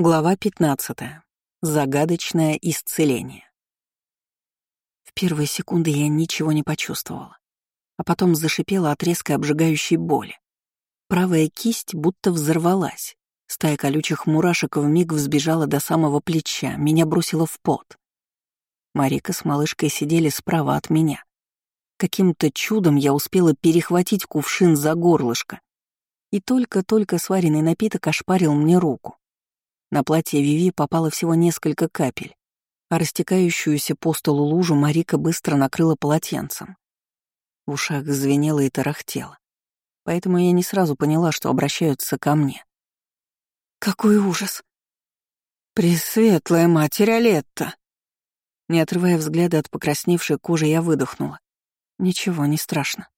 Глава 15. Загадочное исцеление. В первые секунды я ничего не почувствовала, а потом зашипела от резкой обжигающей боли. Правая кисть будто взорвалась. Стая колючих мурашек вмиг взбежала до самого плеча, меня бросило в пот. Марика с малышкой сидели справа от меня. Каким-то чудом я успела перехватить кувшин за горлышко, и только-только сваренный напиток ошпарил мне руку. На платье Виви попало всего несколько капель, а растекающуюся по столу лужу Марика быстро накрыла полотенцем. В ушах звенело и тарахтело, поэтому я не сразу поняла, что обращаются ко мне. «Какой ужас!» «Пресветлая матерь Алетта!» Не отрывая взгляда от покрасневшей кожи, я выдохнула. Ничего, не страшно.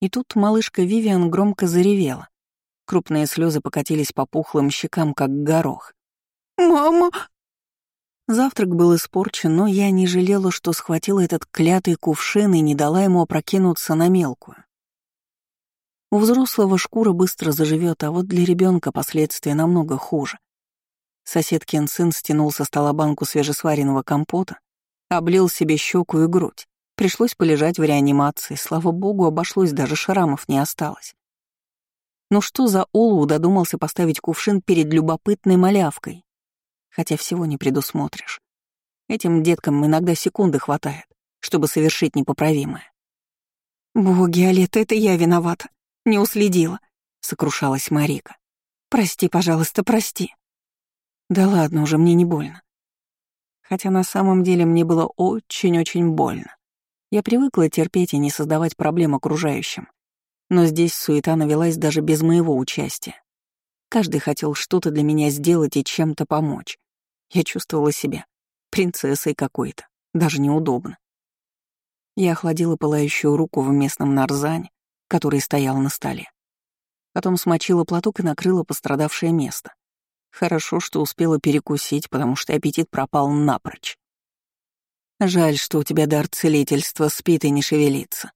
И тут малышка Вивиан громко заревела. Крупные слезы покатились по пухлым щекам, как горох. «Мама!» Завтрак был испорчен, но я не жалела, что схватила этот клятый кувшин и не дала ему опрокинуться на мелкую. У взрослого шкура быстро заживет, а вот для ребенка последствия намного хуже. Соседкин сын стянул со стола банку свежесваренного компота, облил себе щеку и грудь. Пришлось полежать в реанимации, слава богу, обошлось, даже шрамов не осталось. Ну что за Олу додумался поставить кувшин перед любопытной малявкой? Хотя всего не предусмотришь. Этим деткам иногда секунды хватает, чтобы совершить непоправимое. «Боги, Алет, это я виновата. Не уследила», — сокрушалась Марика. «Прости, пожалуйста, прости». «Да ладно уже, мне не больно». Хотя на самом деле мне было очень-очень больно. Я привыкла терпеть и не создавать проблем окружающим. Но здесь суета навелась даже без моего участия. Каждый хотел что-то для меня сделать и чем-то помочь. Я чувствовала себя принцессой какой-то, даже неудобно. Я охладила пылающую руку в местном нарзане, который стоял на столе. Потом смочила платок и накрыла пострадавшее место. Хорошо, что успела перекусить, потому что аппетит пропал напрочь. Жаль, что у тебя дар целительства спит и не шевелится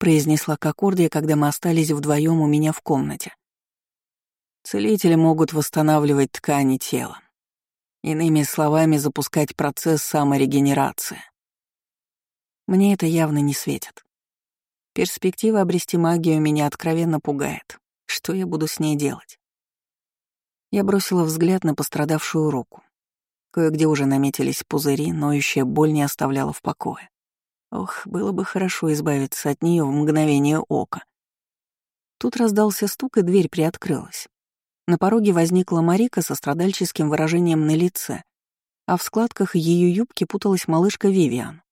произнесла Кокордия, когда мы остались вдвоем у меня в комнате. Целители могут восстанавливать ткани тела. Иными словами, запускать процесс саморегенерации. Мне это явно не светит. Перспектива обрести магию меня откровенно пугает. Что я буду с ней делать? Я бросила взгляд на пострадавшую руку. Кое-где уже наметились пузыри, но ноющая боль не оставляла в покое. Ох, было бы хорошо избавиться от нее в мгновение ока. Тут раздался стук, и дверь приоткрылась. На пороге возникла Марика со страдальческим выражением на лице, а в складках ее юбки путалась малышка Вивиан.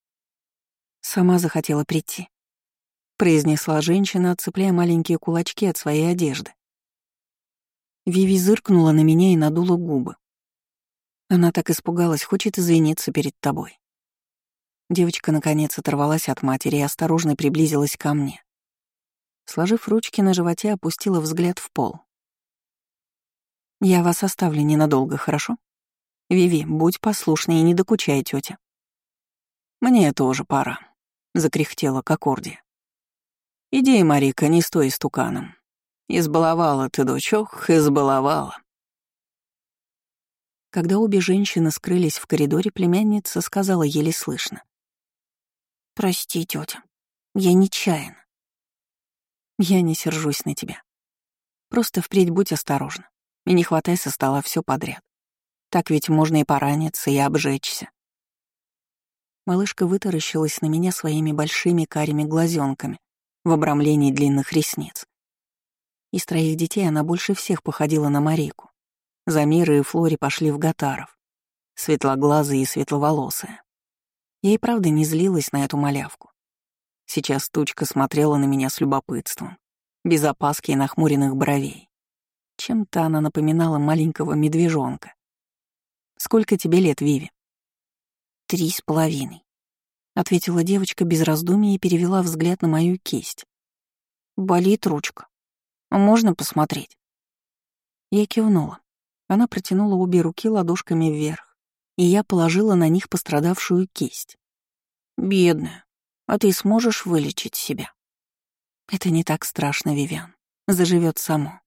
«Сама захотела прийти», — произнесла женщина, отцепляя маленькие кулачки от своей одежды. Виви зыркнула на меня и надула губы. Она так испугалась, хочет извиниться перед тобой. Девочка, наконец, оторвалась от матери и осторожно приблизилась ко мне. Сложив ручки на животе, опустила взгляд в пол. «Я вас оставлю ненадолго, хорошо? Виви, будь послушной и не докучай тетя. «Мне тоже пора», — закряхтела Кокорди. «Иди, Марика, не стой стуканом. Избаловала ты, дочь, ох, избаловала». Когда обе женщины скрылись в коридоре, племянница сказала еле слышно. Прости, тетя. Я нечаянно. Я не сержусь на тебя. Просто впредь будь осторожна и не хватай со стола все подряд. Так ведь можно и пораниться, и обжечься. Малышка вытаращилась на меня своими большими карими глазенками в обрамлении длинных ресниц. Из троих детей она больше всех походила на Марику. Замира и Флори пошли в Гатаров. Светлоглазые и светловолосые. Я и правда не злилась на эту малявку. Сейчас тучка смотрела на меня с любопытством, без опаски и нахмуренных бровей. Чем-то она напоминала маленького медвежонка. «Сколько тебе лет, Виви?» «Три с половиной», — ответила девочка без раздумий и перевела взгляд на мою кисть. «Болит ручка. Можно посмотреть?» Я кивнула. Она протянула обе руки ладошками вверх и я положила на них пострадавшую кисть. «Бедная, а ты сможешь вылечить себя?» «Это не так страшно, Вивиан. Заживет само».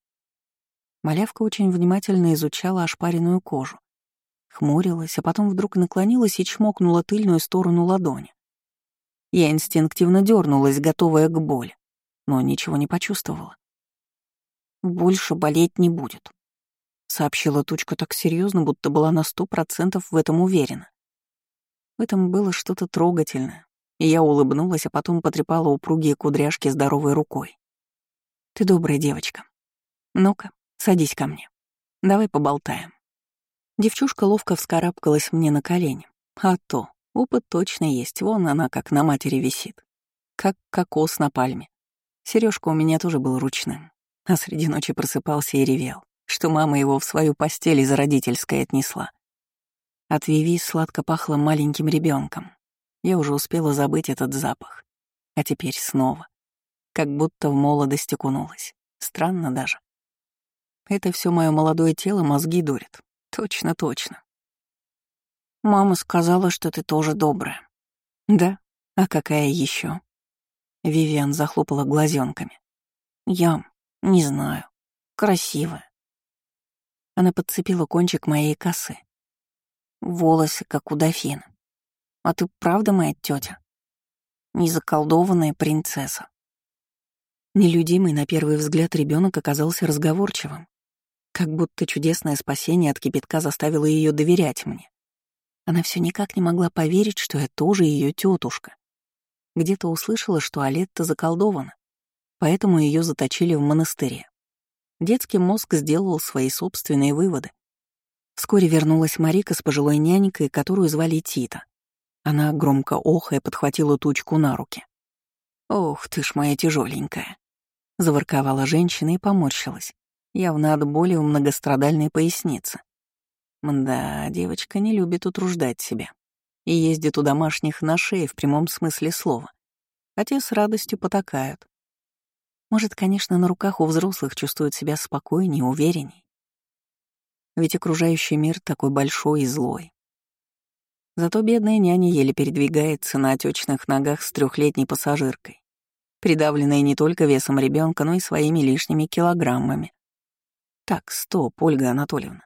Малявка очень внимательно изучала ошпаренную кожу. Хмурилась, а потом вдруг наклонилась и чмокнула тыльную сторону ладони. Я инстинктивно дернулась, готовая к боли, но ничего не почувствовала. «Больше болеть не будет», — сообщила тучка так серьезно, будто была на сто процентов в этом уверена. В этом было что-то трогательное, и я улыбнулась, а потом потрепала упругие кудряшки здоровой рукой. «Ты добрая девочка. Ну-ка, садись ко мне. Давай поболтаем». Девчушка ловко вскарабкалась мне на колени. А то, опыт точно есть, вон она как на матери висит. Как кокос на пальме. Сережка у меня тоже был ручным, а среди ночи просыпался и ревел, что мама его в свою постель из родительской отнесла. От Виви сладко пахло маленьким ребенком. Я уже успела забыть этот запах. А теперь снова. Как будто в молодость окунулась. Странно даже. Это все мое молодое тело мозги дурит. Точно, точно. Мама сказала, что ты тоже добрая. Да? А какая еще? Вивиан захлопала глазенками. Я не знаю. Красивая. Она подцепила кончик моей косы. Волосы, как у дофина. А ты правда моя тетя? Незаколдованная принцесса. Нелюдимый на первый взгляд ребенок оказался разговорчивым, как будто чудесное спасение от кипятка заставило ее доверять мне. Она все никак не могла поверить, что я тоже ее тетушка. Где-то услышала, что Алетта заколдована, поэтому ее заточили в монастыре. Детский мозг сделал свои собственные выводы. Вскоре вернулась Марика с пожилой нянькой, которую звали Тита. Она, громко охая, подхватила тучку на руки. «Ох ты ж моя тяжеленькая, заворковала женщина и поморщилась явно от боли у многострадальной поясницы. Да, девочка не любит утруждать себя и ездит у домашних на шее в прямом смысле слова, а те с радостью потакают. Может, конечно, на руках у взрослых чувствуют себя спокойнее, уверенней. Ведь окружающий мир такой большой и злой. Зато бедная няня еле передвигается на отечных ногах с трехлетней пассажиркой, придавленной не только весом ребенка, но и своими лишними килограммами. Так, стоп, Ольга Анатольевна.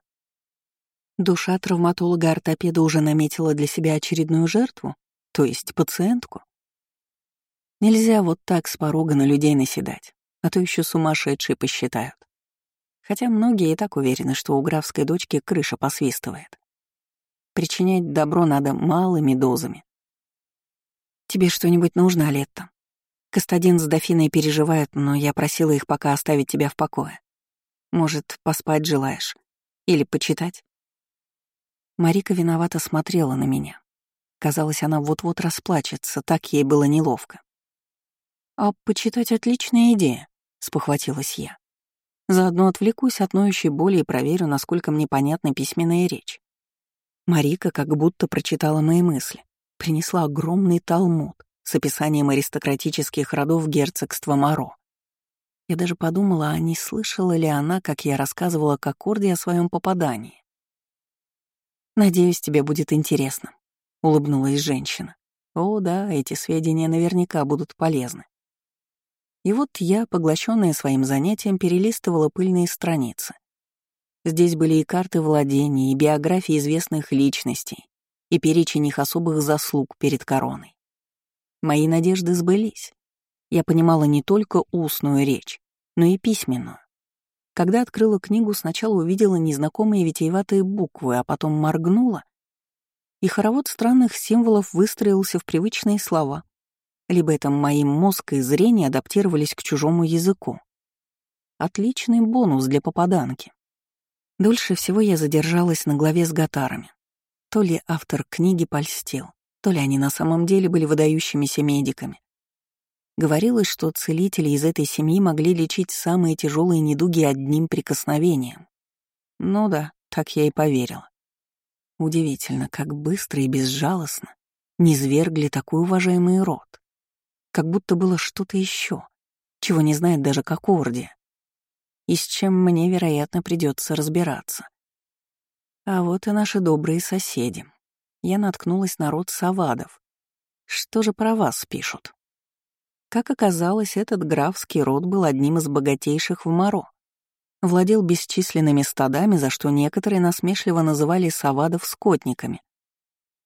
Душа травматолога-ортопеда уже наметила для себя очередную жертву, то есть пациентку. Нельзя вот так с порога на людей наседать, а то еще сумасшедшие посчитают. Хотя многие и так уверены, что у графской дочки крыша посвистывает. Причинять добро надо малыми дозами. «Тебе что-нибудь нужно, Алетта?» Кастадин с Дофиной переживают, но я просила их пока оставить тебя в покое. Может, поспать желаешь? Или почитать?» Марика виновато смотрела на меня. Казалось, она вот-вот расплачется, так ей было неловко. «А почитать отличная идея», — спохватилась я. «Заодно отвлекусь от ноющей боли и проверю, насколько мне понятна письменная речь». Марика как будто прочитала мои мысли, принесла огромный талмуд с описанием аристократических родов герцогства Моро. Я даже подумала, а не слышала ли она, как я рассказывала к аккорде о своем попадании. «Надеюсь, тебе будет интересно», — улыбнулась женщина. «О, да, эти сведения наверняка будут полезны». И вот я, поглощенная своим занятием, перелистывала пыльные страницы. Здесь были и карты владений, и биографии известных личностей, и перечень их особых заслуг перед короной. Мои надежды сбылись. Я понимала не только устную речь, но и письменную. Когда открыла книгу, сначала увидела незнакомые витиеватые буквы, а потом моргнула, и хоровод странных символов выстроился в привычные слова. Либо это моим мозг и зрение адаптировались к чужому языку. Отличный бонус для попаданки. Дольше всего я задержалась на главе с гатарами. То ли автор книги польстил, то ли они на самом деле были выдающимися медиками. Говорилось, что целители из этой семьи могли лечить самые тяжелые недуги одним прикосновением. Ну да, так я и поверила. Удивительно, как быстро и безжалостно низвергли такой уважаемый род. Как будто было что-то еще, чего не знает даже Кокордия, и с чем мне, вероятно, придется разбираться. А вот и наши добрые соседи. Я наткнулась на род Савадов. Что же про вас пишут? Как оказалось, этот графский род был одним из богатейших в Моро. Владел бесчисленными стадами, за что некоторые насмешливо называли савадов скотниками.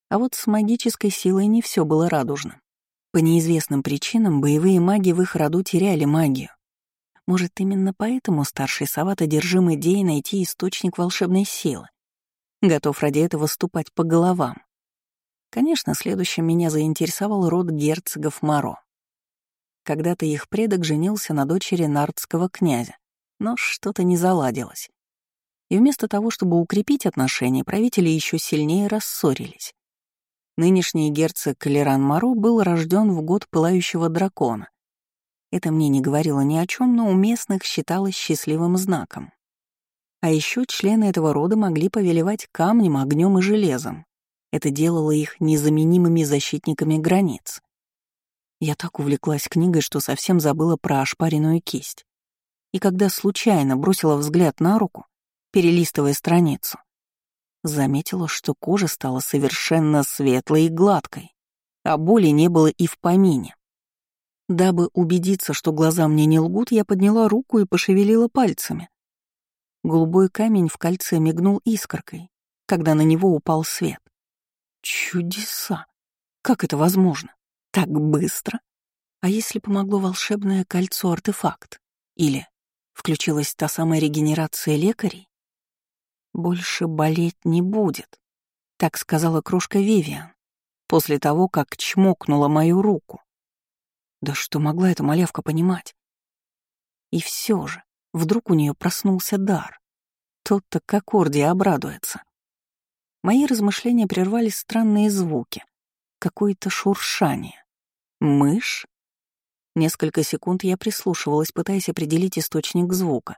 А вот с магической силой не все было радужно. По неизвестным причинам боевые маги в их роду теряли магию. Может, именно поэтому старший Сават одержим идеей найти источник волшебной силы. Готов ради этого ступать по головам. Конечно, следующим меня заинтересовал род герцогов Моро. Когда-то их предок женился на дочери нардского князя, но что-то не заладилось. И вместо того, чтобы укрепить отношения, правители еще сильнее рассорились. Нынешний герцог Калеран Моро был рожден в год пылающего дракона, это мне не говорило ни о чем, но у местных считалось счастливым знаком. А еще члены этого рода могли повелевать камнем, огнем и железом. Это делало их незаменимыми защитниками границ. Я так увлеклась книгой, что совсем забыла про ошпаренную кисть. И когда случайно бросила взгляд на руку, перелистывая страницу, заметила, что кожа стала совершенно светлой и гладкой, а боли не было и в помине. Дабы убедиться, что глаза мне не лгут, я подняла руку и пошевелила пальцами. Голубой камень в кольце мигнул искоркой, когда на него упал свет. Чудеса! Как это возможно? Так быстро? А если помогло волшебное кольцо-артефакт? Или включилась та самая регенерация лекарей? Больше болеть не будет, так сказала крошка Вивиан, после того, как чмокнула мою руку. Да что могла эта малявка понимать? И все же, вдруг у нее проснулся дар. Тот-то к аккорде обрадуется. Мои размышления прервали странные звуки. Какое-то шуршание. Мышь? Несколько секунд я прислушивалась, пытаясь определить источник звука.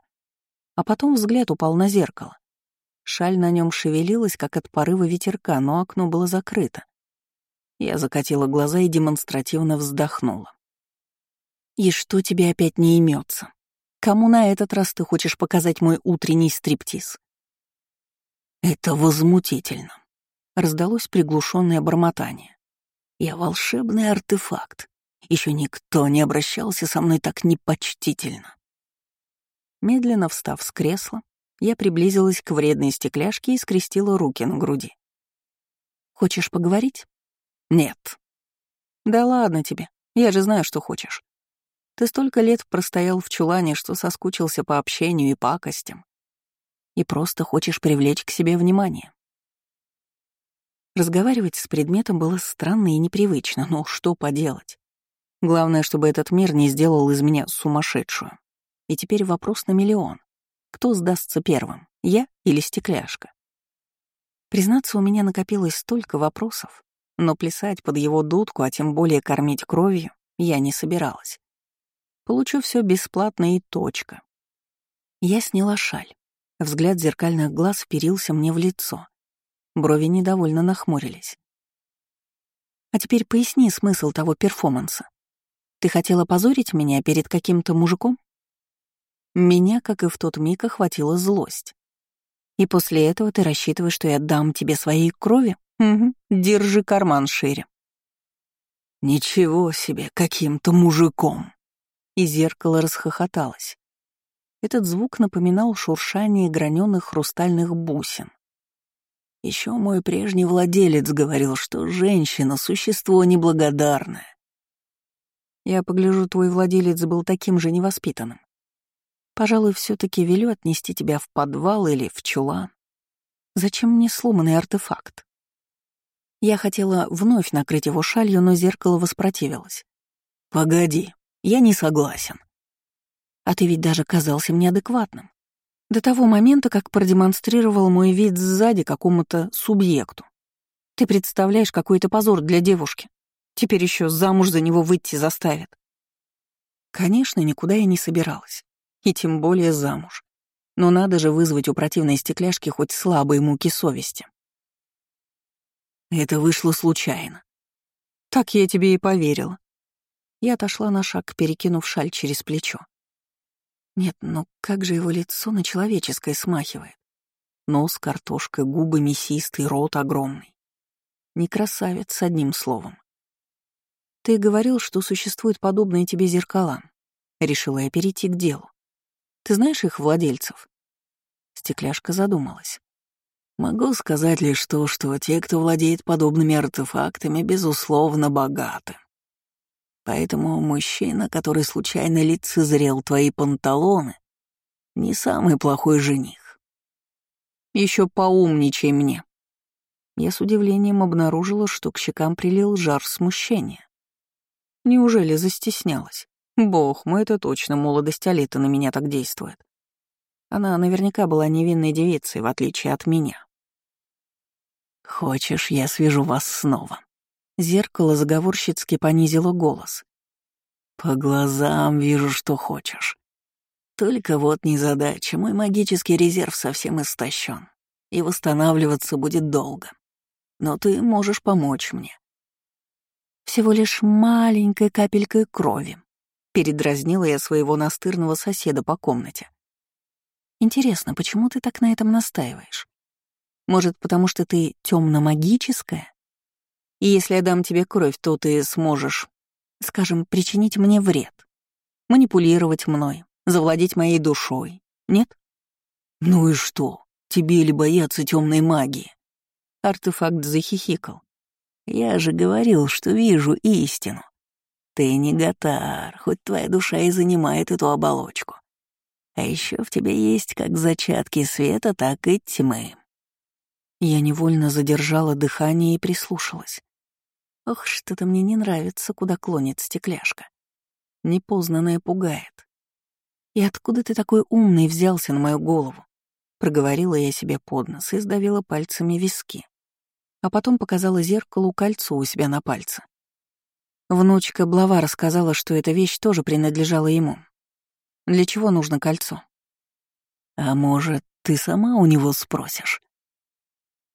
А потом взгляд упал на зеркало. Шаль на нем шевелилась, как от порыва ветерка, но окно было закрыто. Я закатила глаза и демонстративно вздохнула. И что тебе опять не имется? Кому на этот раз ты хочешь показать мой утренний стриптиз? Это возмутительно. Раздалось приглушенное бормотание. Я волшебный артефакт. Еще никто не обращался со мной так непочтительно. Медленно встав с кресла, я приблизилась к вредной стекляшке и скрестила руки на груди. «Хочешь поговорить?» «Нет». «Да ладно тебе, я же знаю, что хочешь. Ты столько лет простоял в чулане, что соскучился по общению и пакостям. И просто хочешь привлечь к себе внимание. Разговаривать с предметом было странно и непривычно, но что поделать? Главное, чтобы этот мир не сделал из меня сумасшедшую. И теперь вопрос на миллион. Кто сдастся первым, я или стекляшка? Признаться, у меня накопилось столько вопросов, но плясать под его дудку, а тем более кормить кровью, я не собиралась. Получу все бесплатно и точка. Я сняла шаль. Взгляд зеркальных глаз вперился мне в лицо. Брови недовольно нахмурились. А теперь поясни смысл того перформанса. Ты хотела позорить меня перед каким-то мужиком? Меня, как и в тот миг, охватила злость. И после этого ты рассчитываешь, что я дам тебе своей крови? Угу. Держи карман шире. Ничего себе, каким-то мужиком и зеркало расхохоталось. Этот звук напоминал шуршание граненых хрустальных бусин. Еще мой прежний владелец говорил, что женщина — существо неблагодарное. Я погляжу, твой владелец был таким же невоспитанным. Пожалуй, все таки велю отнести тебя в подвал или в чулан. Зачем мне сломанный артефакт? Я хотела вновь накрыть его шалью, но зеркало воспротивилось. «Погоди», я не согласен. А ты ведь даже казался мне адекватным. До того момента, как продемонстрировал мой вид сзади какому-то субъекту. Ты представляешь, какой это позор для девушки. Теперь еще замуж за него выйти заставят. Конечно, никуда я не собиралась. И тем более замуж. Но надо же вызвать у противной стекляшки хоть слабые муки совести. Это вышло случайно. Так я тебе и поверила. Я отошла на шаг, перекинув шаль через плечо. Нет, но как же его лицо на человеческое смахивает? Нос картошкой, губы мясистый, рот огромный. Не красавец, одним словом. Ты говорил, что существуют подобные тебе зеркала. Решила я перейти к делу. Ты знаешь их владельцев? Стекляшка задумалась. Могу сказать лишь то, что те, кто владеет подобными артефактами, безусловно, богаты. Поэтому мужчина, который случайно лицезрел твои панталоны, не самый плохой жених. Еще поумничай мне. Я с удивлением обнаружила, что к щекам прилил жар смущения. Неужели застеснялась? Бог мой, это точно молодость Алиты на меня так действует. Она наверняка была невинной девицей, в отличие от меня. «Хочешь, я свяжу вас снова?» Зеркало заговорщицки понизило голос. «По глазам вижу, что хочешь. Только вот незадача, мой магический резерв совсем истощен, и восстанавливаться будет долго. Но ты можешь помочь мне». «Всего лишь маленькой капелькой крови», — передразнила я своего настырного соседа по комнате. «Интересно, почему ты так на этом настаиваешь? Может, потому что ты темно-магическая? И если я дам тебе кровь, то ты сможешь, скажем, причинить мне вред, манипулировать мной, завладеть моей душой, нет? Ну и что? Тебе ли бояться темной магии? Артефакт захихикал. Я же говорил, что вижу истину. Ты не гатар, хоть твоя душа и занимает эту оболочку. А еще в тебе есть как зачатки света, так и тьмы. Я невольно задержала дыхание и прислушалась. Ох, что-то мне не нравится, куда клонит стекляшка. Непознанное пугает. «И откуда ты такой умный взялся на мою голову?» Проговорила я себе под нос и сдавила пальцами виски. А потом показала зеркалу кольцо у себя на пальце. Внучка Блава рассказала, что эта вещь тоже принадлежала ему. Для чего нужно кольцо? «А может, ты сама у него спросишь?»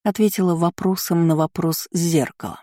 ответила вопросом на вопрос с зеркалом.